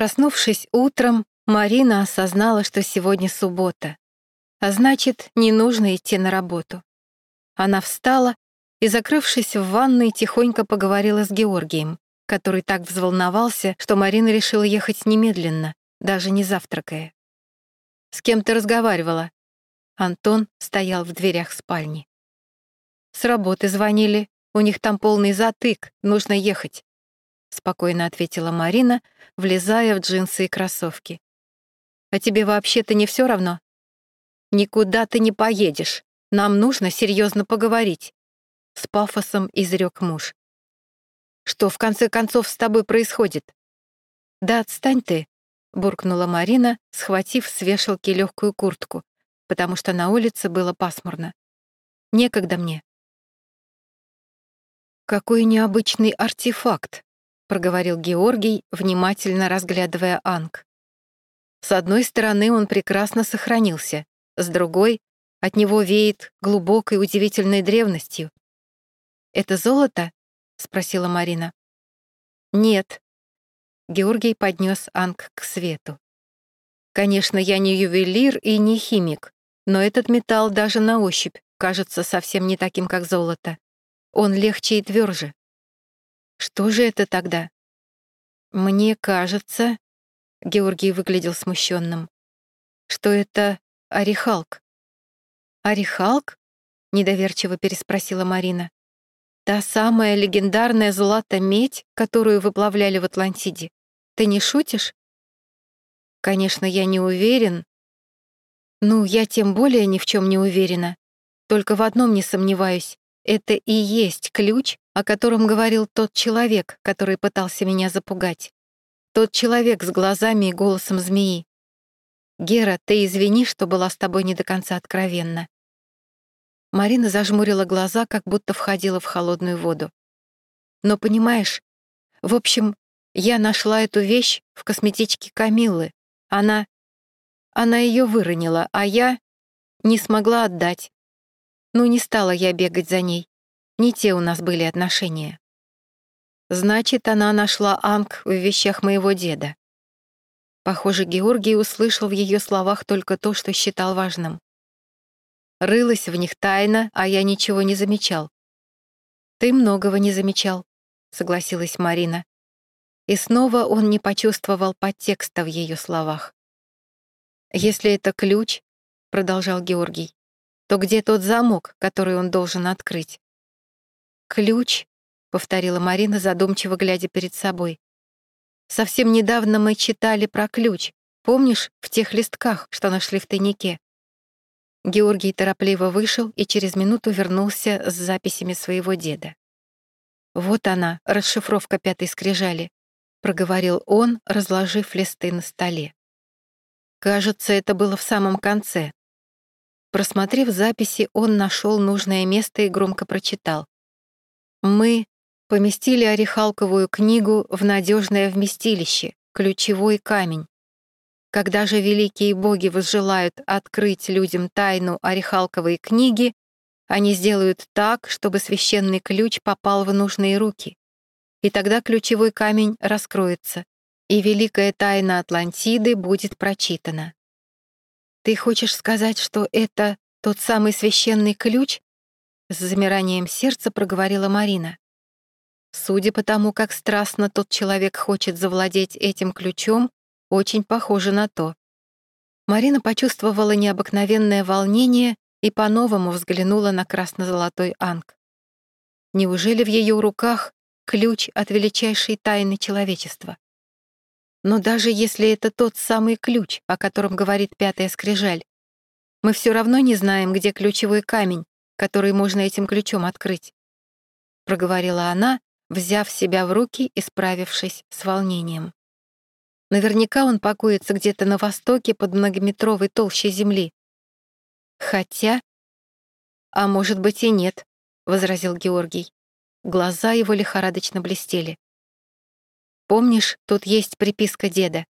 Проснувшись утром, Марина осознала, что сегодня суббота, а значит, не нужно идти на работу. Она встала и, закрывшись в ванной, тихонько поговорила с Георгием, который так взволновался, что Марина решила ехать немедленно, даже не завтракая. «С кем ты разговаривала?» Антон стоял в дверях спальни. «С работы звонили. У них там полный затык, нужно ехать», — спокойно ответила Марина, влезая в джинсы и кроссовки. «А тебе вообще-то не все равно?» «Никуда ты не поедешь. Нам нужно серьезно поговорить», — с пафосом изрек муж. «Что, в конце концов, с тобой происходит?» «Да отстань ты», — буркнула Марина, схватив с вешалки легкую куртку, потому что на улице было пасмурно. «Некогда мне». «Какой необычный артефакт», — проговорил Георгий, внимательно разглядывая Анг. С одной стороны, он прекрасно сохранился, с другой — от него веет глубокой удивительной древностью. «Это золото?» — спросила Марина. «Нет». Георгий поднес Анг к свету. «Конечно, я не ювелир и не химик, но этот металл даже на ощупь кажется совсем не таким, как золото. Он легче и тверже. Что же это тогда? Мне кажется, Георгий выглядел смущенным, что это орехалк. Орехалк? Недоверчиво переспросила Марина. Та самая легендарная злата-медь, которую выплавляли в Атлантиде. Ты не шутишь? Конечно, я не уверен. Ну, я тем более ни в чем не уверена. Только в одном не сомневаюсь. Это и есть ключ, о котором говорил тот человек, который пытался меня запугать. Тот человек с глазами и голосом змеи. «Гера, ты извини, что была с тобой не до конца откровенна». Марина зажмурила глаза, как будто входила в холодную воду. «Но понимаешь, в общем, я нашла эту вещь в косметичке Камиллы. Она... Она ее выронила, а я не смогла отдать. Ну, не стала я бегать за ней. Не те у нас были отношения. Значит, она нашла Анг в вещах моего деда. Похоже, Георгий услышал в ее словах только то, что считал важным. Рылась в них тайно, а я ничего не замечал. «Ты многого не замечал», — согласилась Марина. И снова он не почувствовал подтекста в ее словах. «Если это ключ», — продолжал Георгий, то где тот замок, который он должен открыть? «Ключ», — повторила Марина, задумчиво глядя перед собой. «Совсем недавно мы читали про ключ. Помнишь, в тех листках, что нашли в тайнике?» Георгий торопливо вышел и через минуту вернулся с записями своего деда. «Вот она, расшифровка пятой скрижали», — проговорил он, разложив листы на столе. Кажется, это было в самом конце, Просмотрев записи, он нашел нужное место и громко прочитал. «Мы поместили Орехалковую книгу в надежное вместилище, ключевой камень. Когда же великие боги возжелают открыть людям тайну Орехалковой книги, они сделают так, чтобы священный ключ попал в нужные руки. И тогда ключевой камень раскроется, и великая тайна Атлантиды будет прочитана. «Ты хочешь сказать, что это тот самый священный ключ?» С замиранием сердца проговорила Марина. Судя по тому, как страстно тот человек хочет завладеть этим ключом, очень похоже на то. Марина почувствовала необыкновенное волнение и по-новому взглянула на красно-золотой анг. Неужели в ее руках ключ от величайшей тайны человечества? Но даже если это тот самый ключ, о котором говорит пятая скрижаль, мы все равно не знаем, где ключевой камень, который можно этим ключом открыть. Проговорила она, взяв себя в руки и справившись с волнением. Наверняка он покоится где-то на востоке под многометровой толщей земли. Хотя... А может быть и нет, — возразил Георгий. Глаза его лихорадочно блестели. Помнишь, тут есть приписка деда?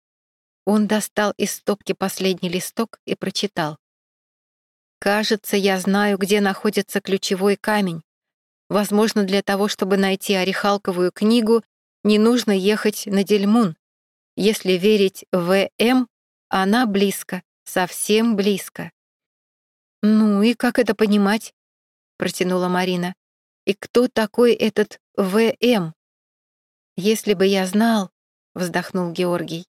Он достал из стопки последний листок и прочитал. «Кажется, я знаю, где находится ключевой камень. Возможно, для того, чтобы найти Орехалковую книгу, не нужно ехать на Дельмун. Если верить ВМ, она близко, совсем близко. «Ну и как это понимать?» — протянула Марина. «И кто такой этот ВМ?» «Если бы я знал», — вздохнул Георгий.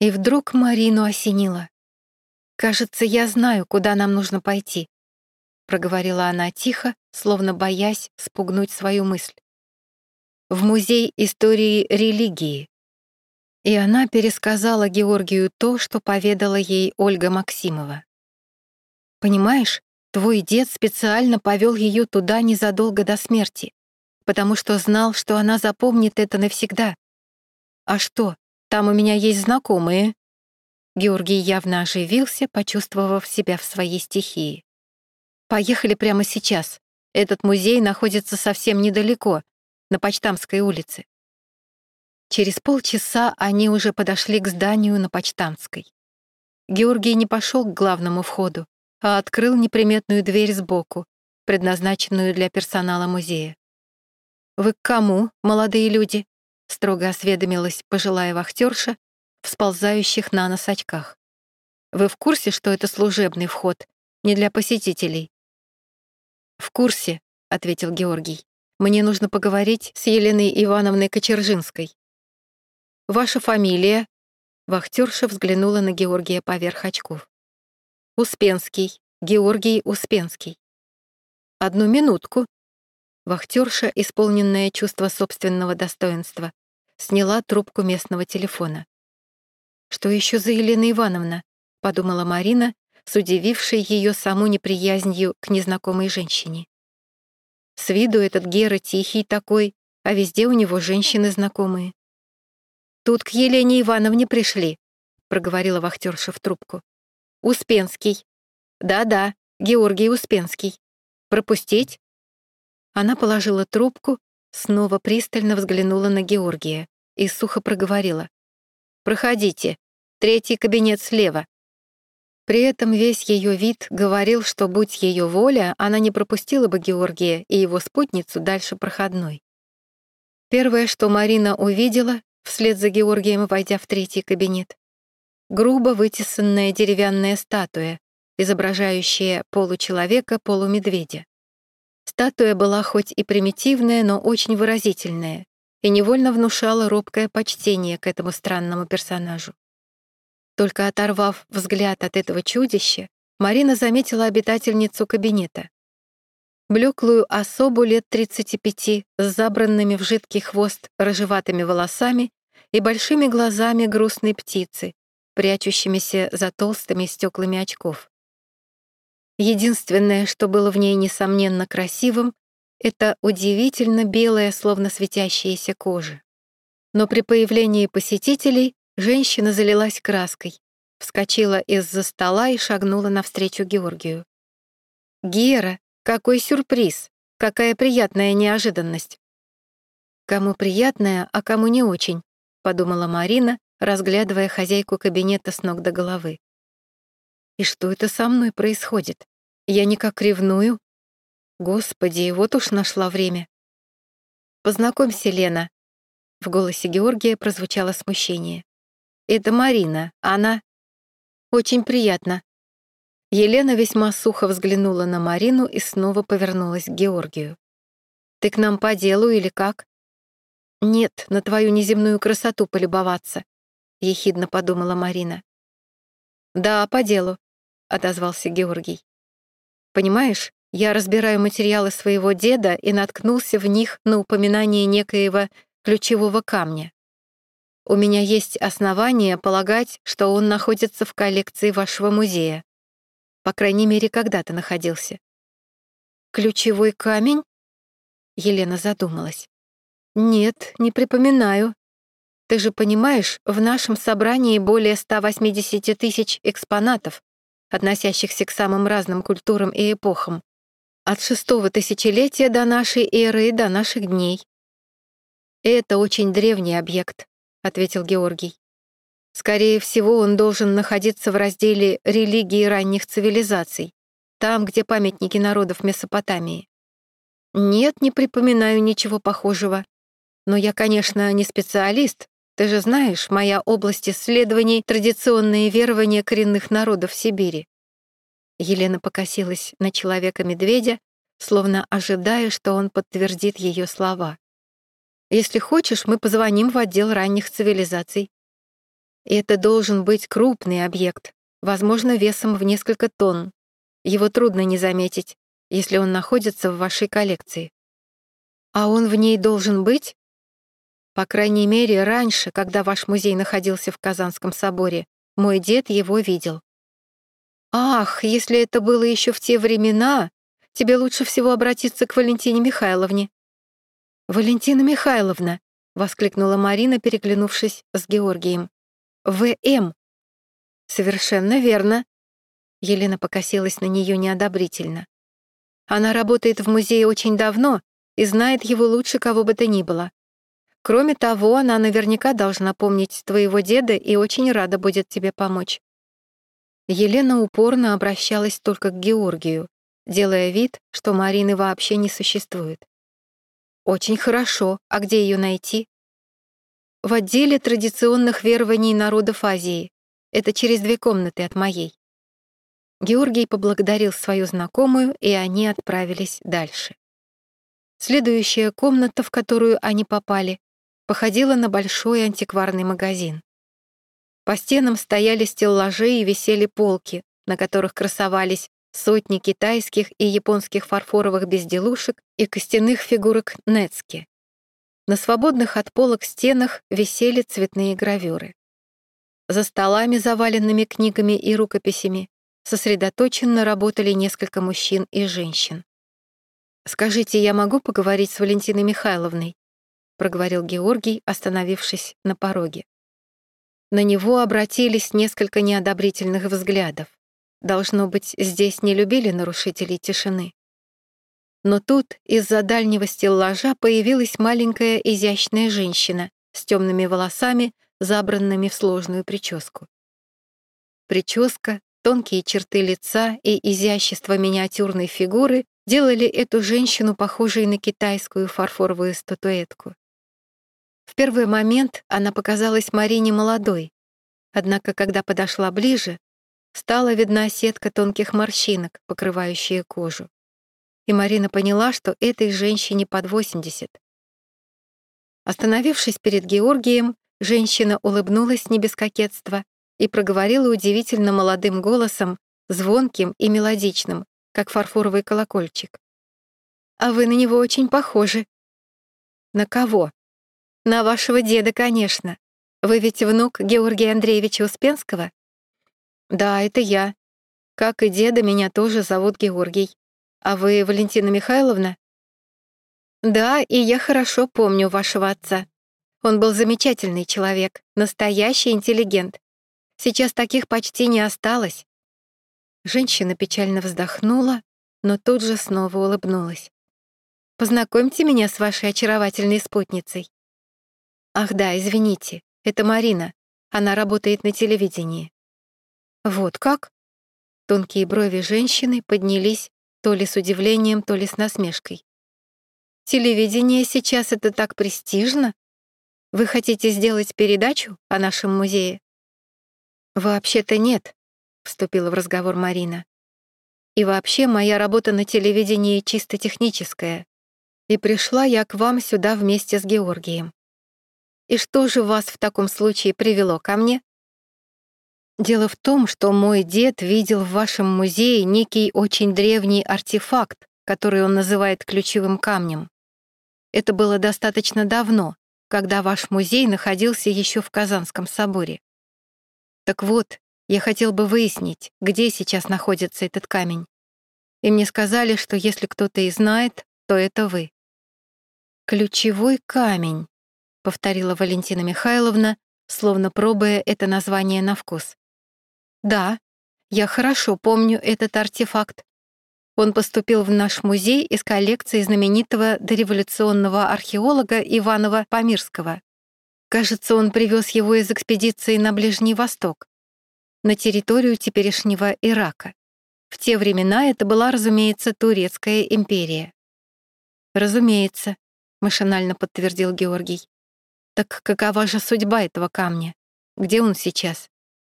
И вдруг Марину осенило. «Кажется, я знаю, куда нам нужно пойти», — проговорила она тихо, словно боясь спугнуть свою мысль. «В музей истории религии». И она пересказала Георгию то, что поведала ей Ольга Максимова. «Понимаешь, твой дед специально повел ее туда незадолго до смерти, потому что знал, что она запомнит это навсегда. А что, там у меня есть знакомые?» Георгий явно оживился, почувствовав себя в своей стихии. «Поехали прямо сейчас. Этот музей находится совсем недалеко, на Почтамской улице. Через полчаса они уже подошли к зданию на Почтамской. Георгий не пошел к главному входу, а открыл неприметную дверь сбоку, предназначенную для персонала музея. «Вы к кому, молодые люди?» — строго осведомилась пожилая вахтерша в сползающих на нос очках. «Вы в курсе, что это служебный вход, не для посетителей?» «В курсе», — ответил Георгий. «Мне нужно поговорить с Еленой Ивановной Кочержинской». «Ваша фамилия?» Вахтерша взглянула на Георгия поверх очков. «Успенский, Георгий Успенский». «Одну минутку». Вахтерша, исполненная чувство собственного достоинства, сняла трубку местного телефона. «Что еще за Елена Ивановна?» — подумала Марина, с удивившей ее саму неприязнью к незнакомой женщине. С виду этот Гера тихий такой, а везде у него женщины знакомые. «Тут к Елене Ивановне пришли», — проговорила вахтерша в трубку. «Успенский». «Да-да, Георгий Успенский. Пропустить?» Она положила трубку, снова пристально взглянула на Георгия и сухо проговорила. «Проходите. Третий кабинет слева». При этом весь ее вид говорил, что, будь ее воля, она не пропустила бы Георгия и его спутницу дальше проходной. Первое, что Марина увидела, вслед за Георгием войдя в третий кабинет. Грубо вытесанная деревянная статуя, изображающая получеловека, полумедведя. Статуя была хоть и примитивная, но очень выразительная и невольно внушала робкое почтение к этому странному персонажу. Только оторвав взгляд от этого чудища, Марина заметила обитательницу кабинета. Блеклую особу лет 35 с забранными в жидкий хвост рыжеватыми волосами и большими глазами грустной птицы, прячущимися за толстыми стеклами очков. Единственное, что было в ней несомненно красивым, это удивительно белая, словно светящаяся кожа. Но при появлении посетителей женщина залилась краской, вскочила из-за стола и шагнула навстречу Георгию. «Гера, какой сюрприз! Какая приятная неожиданность!» Кому приятная, а кому не очень, подумала Марина, разглядывая хозяйку кабинета с ног до головы. И что это со мной происходит? Я никак ревную? Господи, вот уж нашла время. Познакомься, Лена. В голосе Георгия прозвучало смущение. Это Марина, она... Очень приятно. Елена весьма сухо взглянула на Марину и снова повернулась к Георгию. «Ты к нам по делу или как?» «Нет, на твою неземную красоту полюбоваться», — ехидно подумала Марина. «Да, по делу», — отозвался Георгий. «Понимаешь, я разбираю материалы своего деда и наткнулся в них на упоминание некоего ключевого камня. У меня есть основания полагать, что он находится в коллекции вашего музея. По крайней мере, когда-то находился». «Ключевой камень?» Елена задумалась. «Нет, не припоминаю. Ты же понимаешь, в нашем собрании более 180 тысяч экспонатов, относящихся к самым разным культурам и эпохам. От шестого тысячелетия до нашей эры и до наших дней. «Это очень древний объект», — ответил Георгий. «Скорее всего, он должен находиться в разделе религии ранних цивилизаций, там, где памятники народов Месопотамии. Нет, не припоминаю ничего похожего. Но я, конечно, не специалист, Ты же знаешь, моя область исследований — традиционные верования коренных народов Сибири». Елена покосилась на человека-медведя, словно ожидая, что он подтвердит ее слова. «Если хочешь, мы позвоним в отдел ранних цивилизаций. И это должен быть крупный объект, возможно, весом в несколько тонн. Его трудно не заметить, если он находится в вашей коллекции. А он в ней должен быть? По крайней мере, раньше, когда ваш музей находился в Казанском соборе, мой дед его видел. Ах, если это было еще в те времена, тебе лучше всего обратиться к Валентине Михайловне. Валентина Михайловна, воскликнула Марина, переглянувшись с Георгием. ВМ. Совершенно верно. Елена покосилась на нее неодобрительно. Она работает в музее очень давно и знает его лучше кого бы то ни было. Кроме того, она наверняка должна помнить твоего деда и очень рада будет тебе помочь. Елена упорно обращалась только к Георгию, делая вид, что Марины вообще не существует. «Очень хорошо. А где ее найти?» «В отделе традиционных верований народов Азии. Это через две комнаты от моей». Георгий поблагодарил свою знакомую, и они отправились дальше. Следующая комната, в которую они попали, походила на большой антикварный магазин. По стенам стояли стеллажи и висели полки, на которых красовались сотни китайских и японских фарфоровых безделушек и костяных фигурок Нецки. На свободных от полок стенах висели цветные гравюры. За столами, заваленными книгами и рукописями, сосредоточенно работали несколько мужчин и женщин. «Скажите, я могу поговорить с Валентиной Михайловной?» — проговорил Георгий, остановившись на пороге. На него обратились несколько неодобрительных взглядов. Должно быть, здесь не любили нарушителей тишины. Но тут из-за дальнего стеллажа появилась маленькая изящная женщина с темными волосами, забранными в сложную прическу. Прическа, Тонкие черты лица и изящество миниатюрной фигуры делали эту женщину похожей на китайскую фарфоровую статуэтку. В первый момент она показалась Марине молодой, однако, когда подошла ближе, стала видна сетка тонких морщинок, покрывающая кожу. И Марина поняла, что этой женщине под 80. Остановившись перед Георгием, женщина улыбнулась не без кокетства и проговорила удивительно молодым голосом, звонким и мелодичным, как фарфоровый колокольчик. «А вы на него очень похожи». «На кого?» «На вашего деда, конечно. Вы ведь внук Георгия Андреевича Успенского?» «Да, это я. Как и деда, меня тоже зовут Георгий. А вы Валентина Михайловна?» «Да, и я хорошо помню вашего отца. Он был замечательный человек, настоящий интеллигент. Сейчас таких почти не осталось». Женщина печально вздохнула, но тут же снова улыбнулась. «Познакомьте меня с вашей очаровательной спутницей». «Ах да, извините, это Марина. Она работает на телевидении». «Вот как?» Тонкие брови женщины поднялись то ли с удивлением, то ли с насмешкой. «Телевидение сейчас это так престижно? Вы хотите сделать передачу о нашем музее?» «Вообще-то нет», — вступила в разговор Марина. «И вообще моя работа на телевидении чисто техническая. И пришла я к вам сюда вместе с Георгием. И что же вас в таком случае привело ко мне?» Дело в том, что мой дед видел в вашем музее некий очень древний артефакт, который он называет ключевым камнем. Это было достаточно давно, когда ваш музей находился еще в Казанском соборе. Так вот, я хотел бы выяснить, где сейчас находится этот камень. И мне сказали, что если кто-то и знает, то это вы. «Ключевой камень», — повторила Валентина Михайловна, словно пробуя это название на вкус. «Да, я хорошо помню этот артефакт. Он поступил в наш музей из коллекции знаменитого дореволюционного археолога Иванова Памирского. Кажется, он привез его из экспедиции на Ближний Восток, на территорию теперешнего Ирака. В те времена это была, разумеется, Турецкая империя. «Разумеется», — машинально подтвердил Георгий. Так какова же судьба этого камня? Где он сейчас?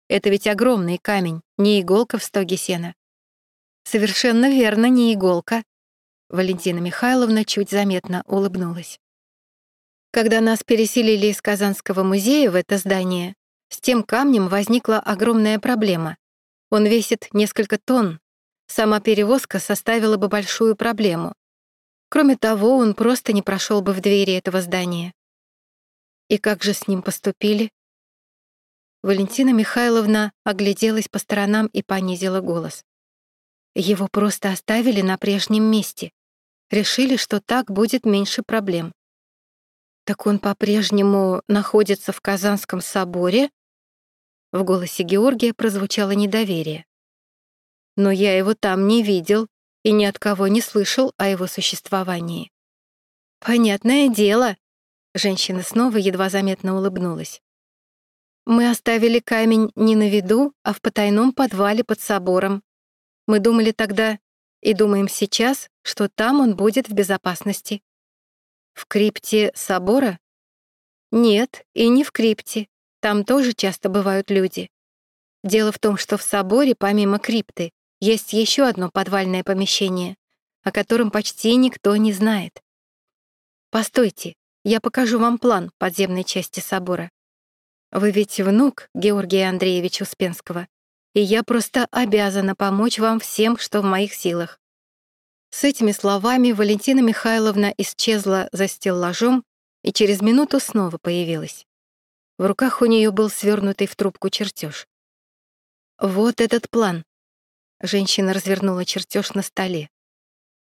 Это ведь огромный камень, не иголка в стоге сена. Совершенно верно, не иголка. Валентина Михайловна чуть заметно улыбнулась. Когда нас переселили из Казанского музея в это здание, с тем камнем возникла огромная проблема. Он весит несколько тонн. Сама перевозка составила бы большую проблему. Кроме того, он просто не прошел бы в двери этого здания. И как же с ним поступили? Валентина Михайловна огляделась по сторонам и понизила голос. Его просто оставили на прежнем месте. Решили, что так будет меньше проблем. Так он по-прежнему находится в Казанском соборе? В голосе Георгия прозвучало недоверие. Но я его там не видел и ни от кого не слышал о его существовании. Понятное дело. Женщина снова едва заметно улыбнулась. Мы оставили камень не на виду, а в потайном подвале под собором. Мы думали тогда и думаем сейчас, что там он будет в безопасности. В крипте собора? Нет, и не в крипте. Там тоже часто бывают люди. Дело в том, что в соборе, помимо крипты, есть еще одно подвальное помещение, о котором почти никто не знает. Постойте, я покажу вам план подземной части собора. Вы ведь внук Георгия Андреевича Успенского, и я просто обязана помочь вам всем, что в моих силах». С этими словами Валентина Михайловна исчезла за стеллажом и через минуту снова появилась. В руках у нее был свернутый в трубку чертеж. «Вот этот план». Женщина развернула чертеж на столе.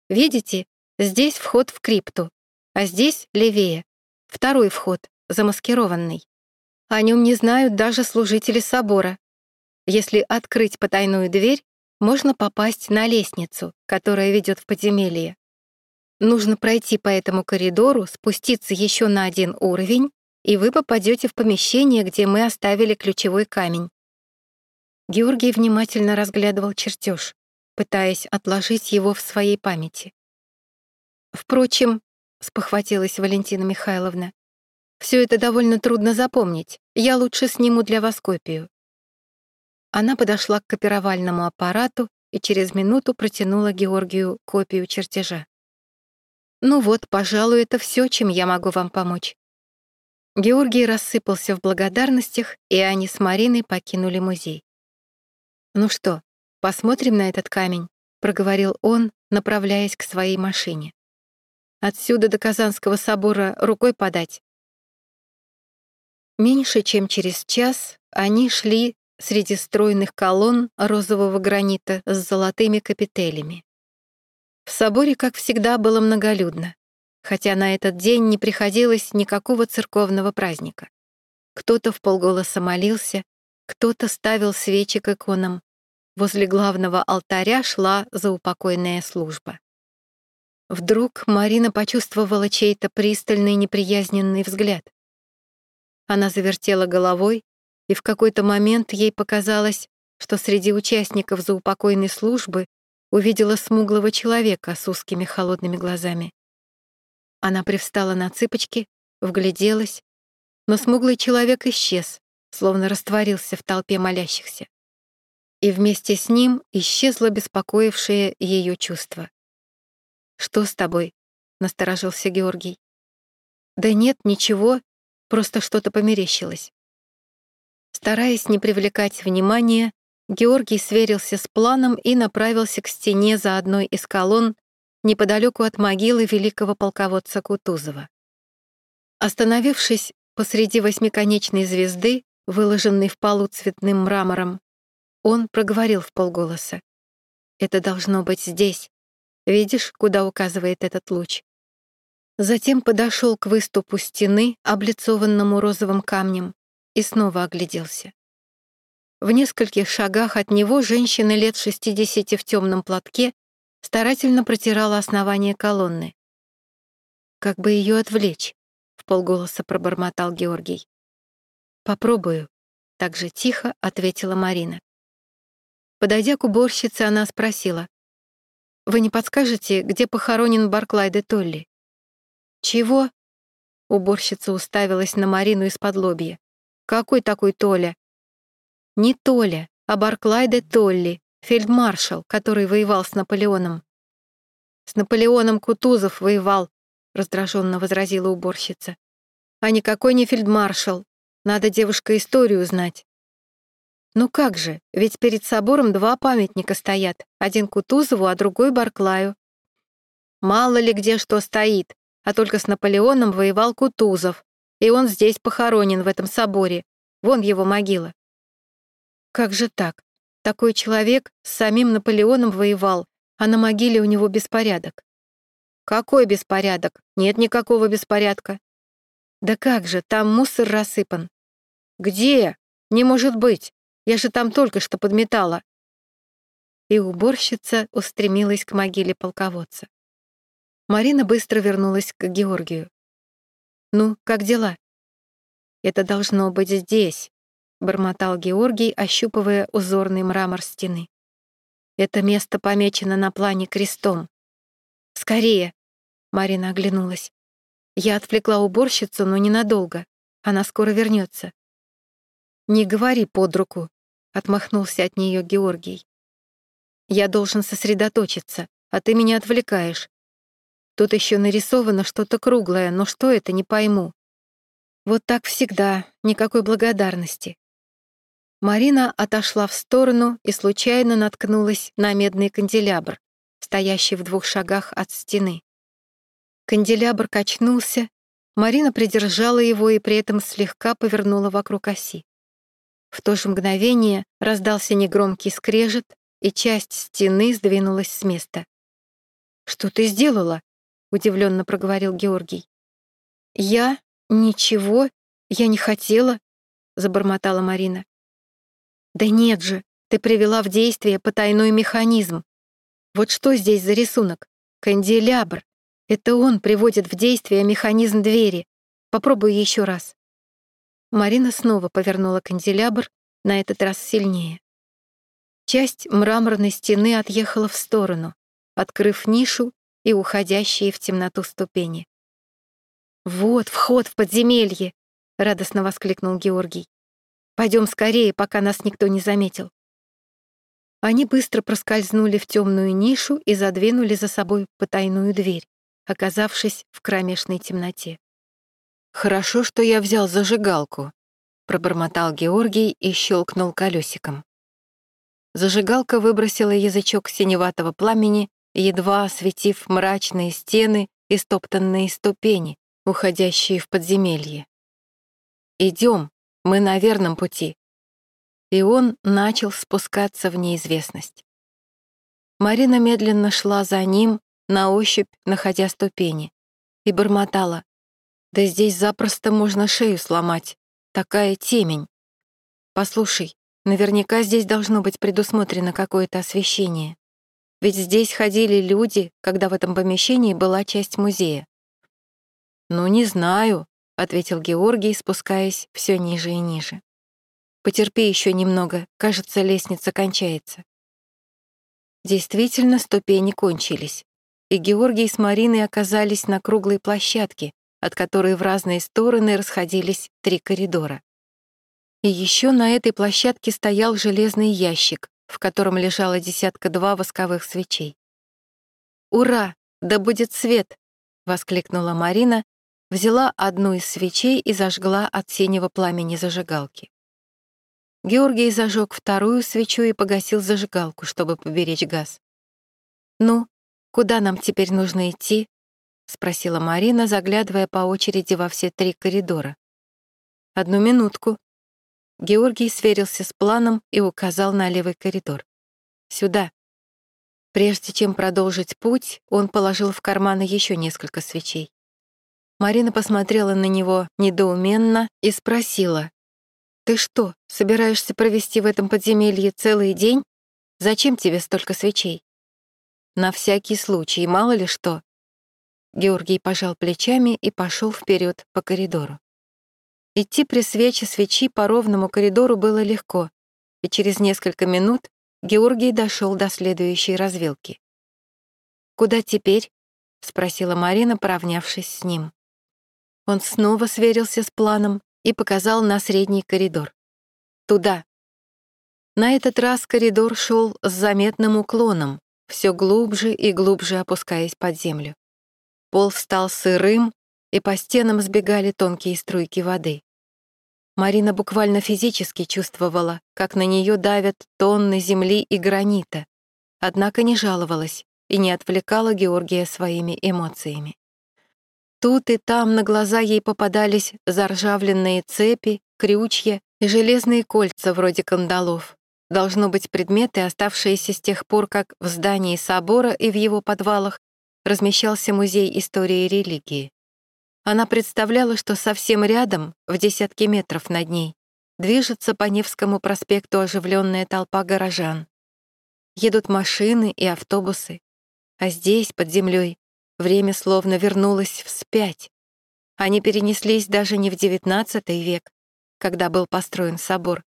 «Видите, здесь вход в крипту, а здесь левее, второй вход, замаскированный. О нем не знают даже служители собора. Если открыть потайную дверь, можно попасть на лестницу, которая ведет в подземелье. Нужно пройти по этому коридору, спуститься еще на один уровень, и вы попадете в помещение, где мы оставили ключевой камень. Георгий внимательно разглядывал чертеж, пытаясь отложить его в своей памяти. Впрочем, спохватилась Валентина Михайловна, все это довольно трудно запомнить. Я лучше сниму для вас копию». Она подошла к копировальному аппарату и через минуту протянула Георгию копию чертежа. «Ну вот, пожалуй, это все, чем я могу вам помочь». Георгий рассыпался в благодарностях, и они с Мариной покинули музей. «Ну что, посмотрим на этот камень», — проговорил он, направляясь к своей машине. «Отсюда до Казанского собора рукой подать. Меньше чем через час они шли среди стройных колонн розового гранита с золотыми капителями. В соборе, как всегда, было многолюдно, хотя на этот день не приходилось никакого церковного праздника. Кто-то в полголоса молился, кто-то ставил свечи к иконам. Возле главного алтаря шла заупокойная служба. Вдруг Марина почувствовала чей-то пристальный неприязненный взгляд. Она завертела головой, и в какой-то момент ей показалось, что среди участников заупокойной службы увидела смуглого человека с узкими холодными глазами. Она привстала на цыпочки, вгляделась, но смуглый человек исчез, словно растворился в толпе молящихся. И вместе с ним исчезло беспокоившее ее чувство. «Что с тобой?» — насторожился Георгий. «Да нет, ничего, Просто что-то померещилось. Стараясь не привлекать внимания, Георгий сверился с планом и направился к стене за одной из колонн неподалеку от могилы великого полководца Кутузова. Остановившись посреди восьмиконечной звезды, выложенной в полу цветным мрамором, он проговорил в полголоса. «Это должно быть здесь. Видишь, куда указывает этот луч? Затем подошел к выступу стены, облицованному розовым камнем, и снова огляделся. В нескольких шагах от него женщина лет 60 в темном платке старательно протирала основание колонны. «Как бы ее отвлечь?» — в полголоса пробормотал Георгий. «Попробую», — так же тихо ответила Марина. Подойдя к уборщице, она спросила, «Вы не подскажете, где похоронен Барклай де Толли?» «Чего?» Уборщица уставилась на Марину из-под лобья. «Какой такой Толя?» «Не Толя, а Барклай де Толли, фельдмаршал, который воевал с Наполеоном». «С Наполеоном Кутузов воевал», — раздраженно возразила уборщица. «А никакой не фельдмаршал. Надо девушка историю знать». «Ну как же, ведь перед собором два памятника стоят, один Кутузову, а другой Барклаю». «Мало ли где что стоит, а только с Наполеоном воевал Кутузов, и он здесь похоронен, в этом соборе. Вон его могила». «Как же так? Такой человек с самим Наполеоном воевал, а на могиле у него беспорядок». «Какой беспорядок? Нет никакого беспорядка». «Да как же, там мусор рассыпан». «Где? Не может быть. Я же там только что подметала». И уборщица устремилась к могиле полководца. Марина быстро вернулась к Георгию. «Ну, как дела?» «Это должно быть здесь», — бормотал Георгий, ощупывая узорный мрамор стены. «Это место помечено на плане крестом». «Скорее!» — Марина оглянулась. Я отвлекла уборщицу, но ненадолго. Она скоро вернется. «Не говори под руку», — отмахнулся от нее Георгий. «Я должен сосредоточиться, а ты меня отвлекаешь. Тут еще нарисовано что-то круглое, но что это, не пойму. Вот так всегда, никакой благодарности. Марина отошла в сторону и случайно наткнулась на медный канделябр, стоящий в двух шагах от стены. Канделябр качнулся, Марина придержала его и при этом слегка повернула вокруг оси. В то же мгновение раздался негромкий скрежет, и часть стены сдвинулась с места. «Что ты сделала?» — удивленно проговорил Георгий. «Я? Ничего? Я не хотела?» — забормотала Марина. «Да нет же, ты привела в действие потайной механизм. Вот что здесь за рисунок? Канделябр. Это он приводит в действие механизм двери. Попробуй еще раз». Марина снова повернула канделябр, на этот раз сильнее. Часть мраморной стены отъехала в сторону, открыв нишу и уходящие в темноту ступени. «Вот вход в подземелье!» — радостно воскликнул Георгий. «Пойдем скорее, пока нас никто не заметил». Они быстро проскользнули в темную нишу и задвинули за собой потайную дверь, оказавшись в кромешной темноте. «Хорошо, что я взял зажигалку», — пробормотал Георгий и щелкнул колесиком. Зажигалка выбросила язычок синеватого пламени едва осветив мрачные стены и стоптанные ступени, уходящие в подземелье. «Идем, мы на верном пути». И он начал спускаться в неизвестность. Марина медленно шла за ним, на ощупь находя ступени, и бормотала. «Да здесь запросто можно шею сломать, такая темень. Послушай, наверняка здесь должно быть предусмотрено какое-то освещение». Ведь здесь ходили люди, когда в этом помещении была часть музея. «Ну, не знаю», — ответил Георгий, спускаясь все ниже и ниже. «Потерпи еще немного, кажется, лестница кончается». Действительно, ступени кончились, и Георгий с Мариной оказались на круглой площадке, от которой в разные стороны расходились три коридора. И еще на этой площадке стоял железный ящик, в котором лежала десятка-два восковых свечей. «Ура! Да будет свет!» — воскликнула Марина, взяла одну из свечей и зажгла от синего пламени зажигалки. Георгий зажег вторую свечу и погасил зажигалку, чтобы поберечь газ. «Ну, куда нам теперь нужно идти?» — спросила Марина, заглядывая по очереди во все три коридора. «Одну минутку», Георгий сверился с планом и указал на левый коридор. «Сюда». Прежде чем продолжить путь, он положил в карманы еще несколько свечей. Марина посмотрела на него недоуменно и спросила. «Ты что, собираешься провести в этом подземелье целый день? Зачем тебе столько свечей?» «На всякий случай, мало ли что». Георгий пожал плечами и пошел вперед по коридору. Идти при свече свечи по ровному коридору было легко, и через несколько минут Георгий дошел до следующей развилки. «Куда теперь?» — спросила Марина, поравнявшись с ним. Он снова сверился с планом и показал на средний коридор. «Туда». На этот раз коридор шел с заметным уклоном, все глубже и глубже опускаясь под землю. Пол стал сырым, и по стенам сбегали тонкие струйки воды. Марина буквально физически чувствовала, как на нее давят тонны земли и гранита, однако не жаловалась и не отвлекала Георгия своими эмоциями. Тут и там на глаза ей попадались заржавленные цепи, крючья и железные кольца вроде кандалов. Должно быть предметы, оставшиеся с тех пор, как в здании собора и в его подвалах размещался музей истории религии. Она представляла, что совсем рядом, в десятке метров над ней, движется по Невскому проспекту оживленная толпа горожан. Едут машины и автобусы, а здесь, под землей, время словно вернулось вспять. Они перенеслись даже не в XIX век, когда был построен собор,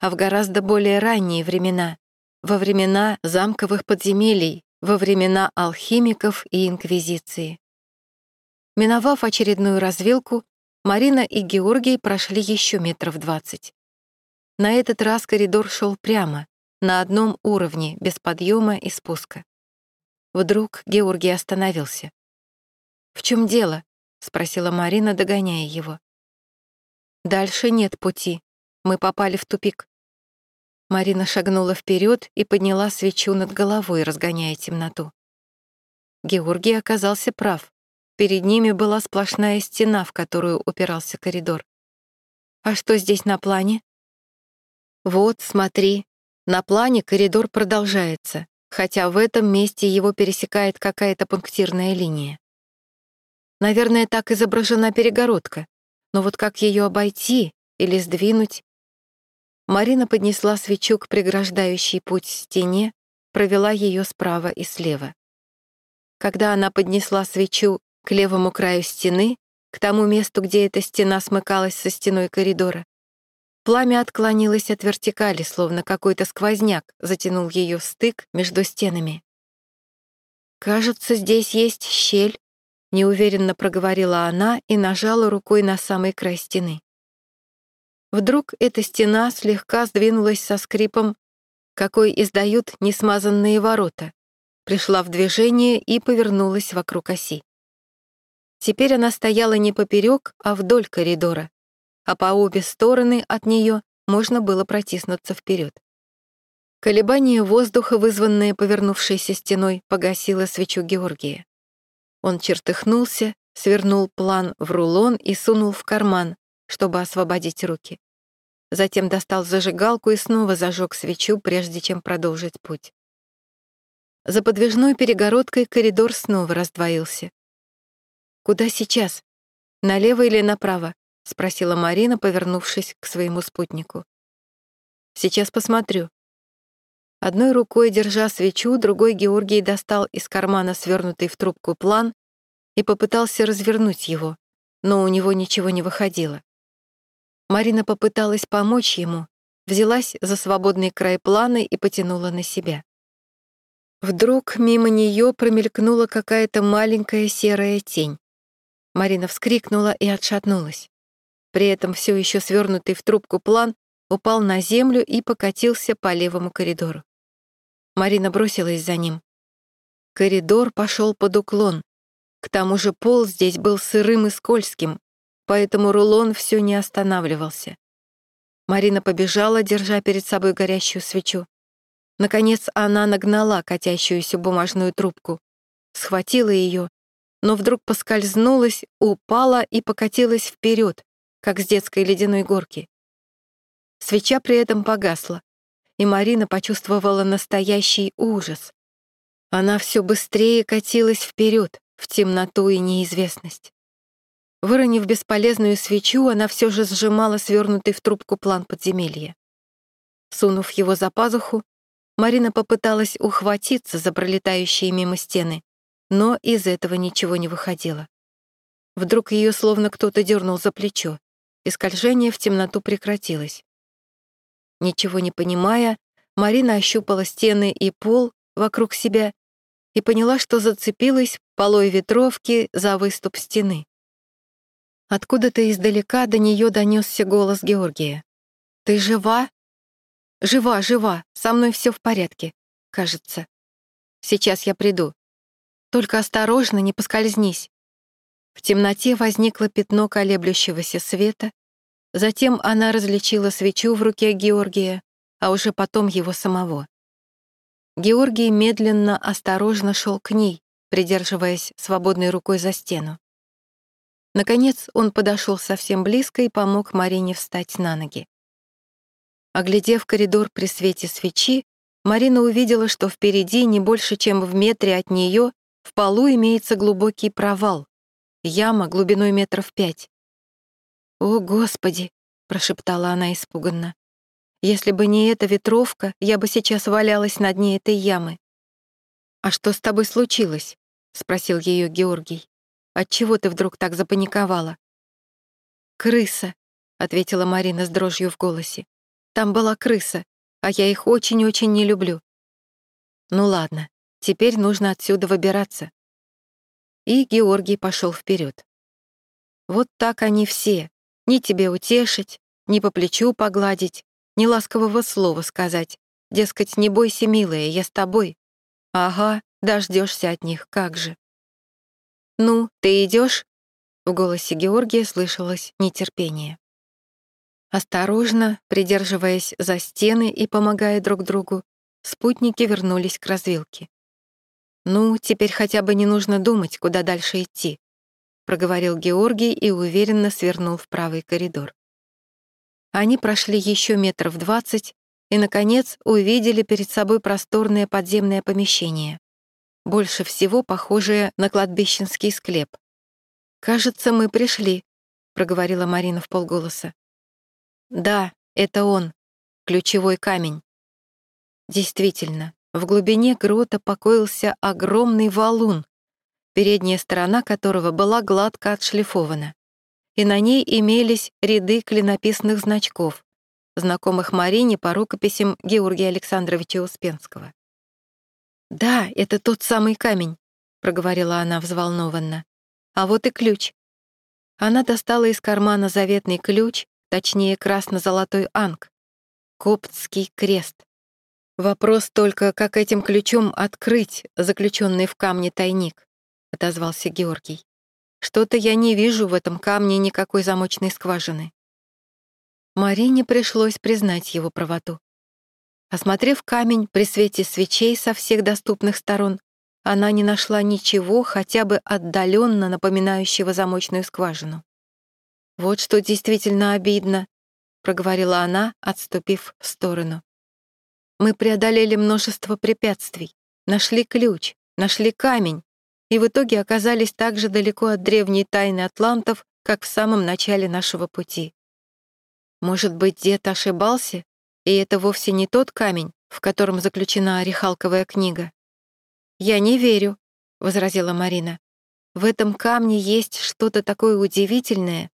а в гораздо более ранние времена, во времена замковых подземелий, во времена алхимиков и инквизиции. Миновав очередную развилку, Марина и Георгий прошли еще метров двадцать. На этот раз коридор шел прямо, на одном уровне, без подъема и спуска. Вдруг Георгий остановился. «В чем дело?» — спросила Марина, догоняя его. «Дальше нет пути. Мы попали в тупик». Марина шагнула вперед и подняла свечу над головой, разгоняя темноту. Георгий оказался прав. Перед ними была сплошная стена, в которую упирался коридор. «А что здесь на плане?» «Вот, смотри. На плане коридор продолжается хотя в этом месте его пересекает какая-то пунктирная линия. Наверное, так изображена перегородка, но вот как ее обойти или сдвинуть? Марина поднесла свечу к преграждающей путь стене, провела ее справа и слева. Когда она поднесла свечу к левому краю стены, к тому месту, где эта стена смыкалась со стеной коридора, Пламя отклонилось от вертикали, словно какой-то сквозняк затянул ее в стык между стенами. «Кажется, здесь есть щель», — неуверенно проговорила она и нажала рукой на самый край стены. Вдруг эта стена слегка сдвинулась со скрипом, какой издают несмазанные ворота, пришла в движение и повернулась вокруг оси. Теперь она стояла не поперек, а вдоль коридора, а по обе стороны от нее можно было протиснуться вперед. Колебание воздуха, вызванное повернувшейся стеной, погасило свечу Георгия. Он чертыхнулся, свернул план в рулон и сунул в карман, чтобы освободить руки. Затем достал зажигалку и снова зажег свечу, прежде чем продолжить путь. За подвижной перегородкой коридор снова раздвоился. «Куда сейчас? Налево или направо?» — спросила Марина, повернувшись к своему спутнику. «Сейчас посмотрю». Одной рукой, держа свечу, другой Георгий достал из кармана свернутый в трубку план и попытался развернуть его, но у него ничего не выходило. Марина попыталась помочь ему, взялась за свободный край плана и потянула на себя. Вдруг мимо нее промелькнула какая-то маленькая серая тень. Марина вскрикнула и отшатнулась. При этом все еще свернутый в трубку план упал на землю и покатился по левому коридору. Марина бросилась за ним. Коридор пошел под уклон. К тому же пол здесь был сырым и скользким, поэтому рулон все не останавливался. Марина побежала, держа перед собой горящую свечу. Наконец она нагнала катящуюся бумажную трубку, схватила ее, но вдруг поскользнулась, упала и покатилась вперед, как с детской ледяной горки. Свеча при этом погасла, и Марина почувствовала настоящий ужас. Она все быстрее катилась вперед, в темноту и неизвестность. Выронив бесполезную свечу, она все же сжимала свернутый в трубку план подземелья. Сунув его за пазуху, Марина попыталась ухватиться за пролетающие мимо стены, но из этого ничего не выходило. Вдруг ее словно кто-то дернул за плечо и скольжение в темноту прекратилось. Ничего не понимая, Марина ощупала стены и пол вокруг себя и поняла, что зацепилась полой ветровки за выступ стены. Откуда-то издалека до нее донесся голос Георгия. «Ты жива?» «Жива, жива, со мной все в порядке, кажется. Сейчас я приду. Только осторожно, не поскользнись». В темноте возникло пятно колеблющегося света, затем она различила свечу в руке Георгия, а уже потом его самого. Георгий медленно, осторожно шел к ней, придерживаясь свободной рукой за стену. Наконец он подошел совсем близко и помог Марине встать на ноги. Оглядев коридор при свете свечи, Марина увидела, что впереди, не больше, чем в метре от нее, в полу имеется глубокий провал, яма глубиной метров пять. «О, Господи!» — прошептала она испуганно. «Если бы не эта ветровка, я бы сейчас валялась на дне этой ямы». «А что с тобой случилось?» — спросил ее Георгий. «Отчего ты вдруг так запаниковала?» «Крыса», — ответила Марина с дрожью в голосе. «Там была крыса, а я их очень-очень не люблю». «Ну ладно, теперь нужно отсюда выбираться». И Георгий пошел вперед. Вот так они все. Ни тебе утешить, ни по плечу погладить, ни ласкового слова сказать. Дескать, не бойся, милая, я с тобой. Ага, дождешься от них, как же. «Ну, ты идешь? В голосе Георгия слышалось нетерпение. Осторожно, придерживаясь за стены и помогая друг другу, спутники вернулись к развилке. «Ну, теперь хотя бы не нужно думать, куда дальше идти», проговорил Георгий и уверенно свернул в правый коридор. Они прошли еще метров двадцать и, наконец, увидели перед собой просторное подземное помещение, больше всего похожее на кладбищенский склеп. «Кажется, мы пришли», — проговорила Марина в полголоса. «Да, это он, ключевой камень». Действительно, в глубине грота покоился огромный валун, передняя сторона которого была гладко отшлифована, и на ней имелись ряды клинописных значков, знакомых Марине по рукописям Георгия Александровича Успенского. «Да, это тот самый камень», — проговорила она взволнованно. «А вот и ключ». Она достала из кармана заветный ключ, точнее, красно-золотой анг, коптский крест. Вопрос только, как этим ключом открыть заключенный в камне тайник, отозвался Георгий. Что-то я не вижу в этом камне никакой замочной скважины. Марине пришлось признать его правоту. Осмотрев камень при свете свечей со всех доступных сторон, она не нашла ничего, хотя бы отдаленно напоминающего замочную скважину. «Вот что действительно обидно», — проговорила она, отступив в сторону. «Мы преодолели множество препятствий, нашли ключ, нашли камень, и в итоге оказались так же далеко от древней тайны атлантов, как в самом начале нашего пути. Может быть, дед ошибался, и это вовсе не тот камень, в котором заключена орехалковая книга. «Я не верю», — возразила Марина. «В этом камне есть что-то такое удивительное,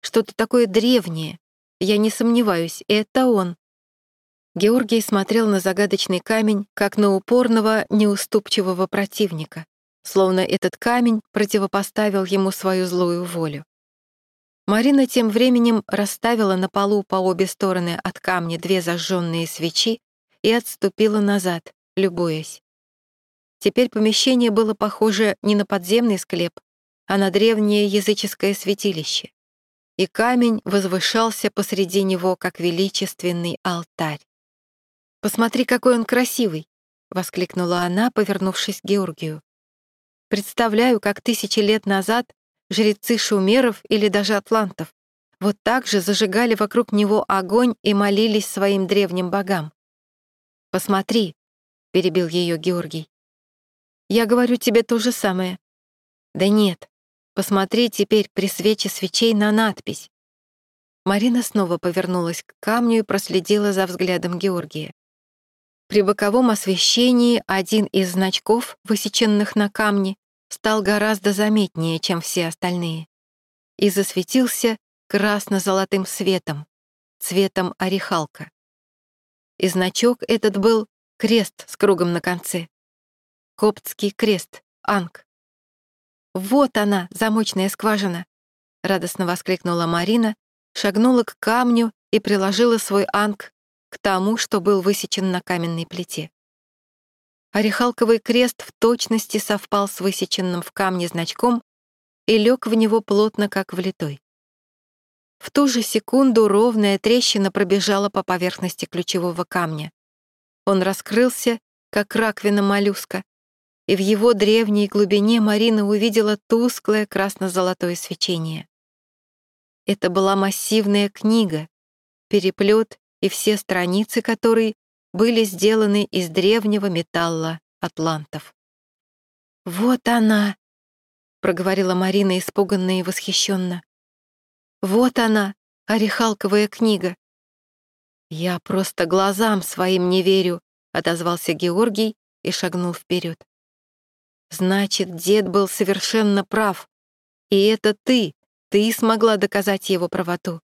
что-то такое древнее. Я не сомневаюсь, это он». Георгий смотрел на загадочный камень, как на упорного, неуступчивого противника, словно этот камень противопоставил ему свою злую волю. Марина тем временем расставила на полу по обе стороны от камня две зажженные свечи и отступила назад, любуясь. Теперь помещение было похоже не на подземный склеп, а на древнее языческое святилище. И камень возвышался посреди него, как величественный алтарь. «Посмотри, какой он красивый!» — воскликнула она, повернувшись к Георгию. «Представляю, как тысячи лет назад жрецы шумеров или даже атлантов, вот так же зажигали вокруг него огонь и молились своим древним богам. «Посмотри», — перебил ее Георгий. «Я говорю тебе то же самое». «Да нет, посмотри теперь при свече свечей на надпись». Марина снова повернулась к камню и проследила за взглядом Георгия. При боковом освещении один из значков, высеченных на камне, стал гораздо заметнее, чем все остальные, и засветился красно-золотым светом, цветом орехалка. И значок этот был крест с кругом на конце. Коптский крест, анг. «Вот она, замочная скважина», — радостно воскликнула Марина, шагнула к камню и приложила свой анг к тому, что был высечен на каменной плите. Орехалковый крест в точности совпал с высеченным в камне значком и лег в него плотно, как влитой. В ту же секунду ровная трещина пробежала по поверхности ключевого камня. Он раскрылся, как раковина моллюска, и в его древней глубине Марина увидела тусклое красно-золотое свечение. Это была массивная книга, переплет и все страницы которой были сделаны из древнего металла атлантов. «Вот она!» — проговорила Марина испуганно и восхищенно. «Вот она, орехалковая книга!» «Я просто глазам своим не верю», — отозвался Георгий и шагнул вперед. «Значит, дед был совершенно прав. И это ты, ты смогла доказать его правоту».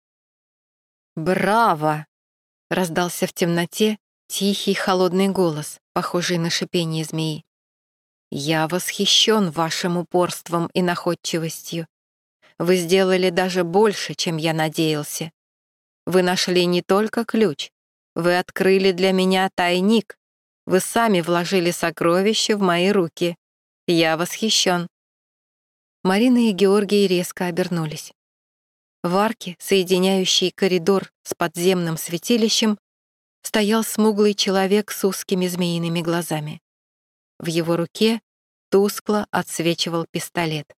«Браво!» — раздался в темноте тихий холодный голос, похожий на шипение змеи. «Я восхищен вашим упорством и находчивостью. Вы сделали даже больше, чем я надеялся. Вы нашли не только ключ, вы открыли для меня тайник. Вы сами вложили сокровище в мои руки. Я восхищен». Марина и Георгий резко обернулись. В арке, соединяющей коридор с подземным святилищем, стоял смуглый человек с узкими змеиными глазами. В его руке тускло отсвечивал пистолет.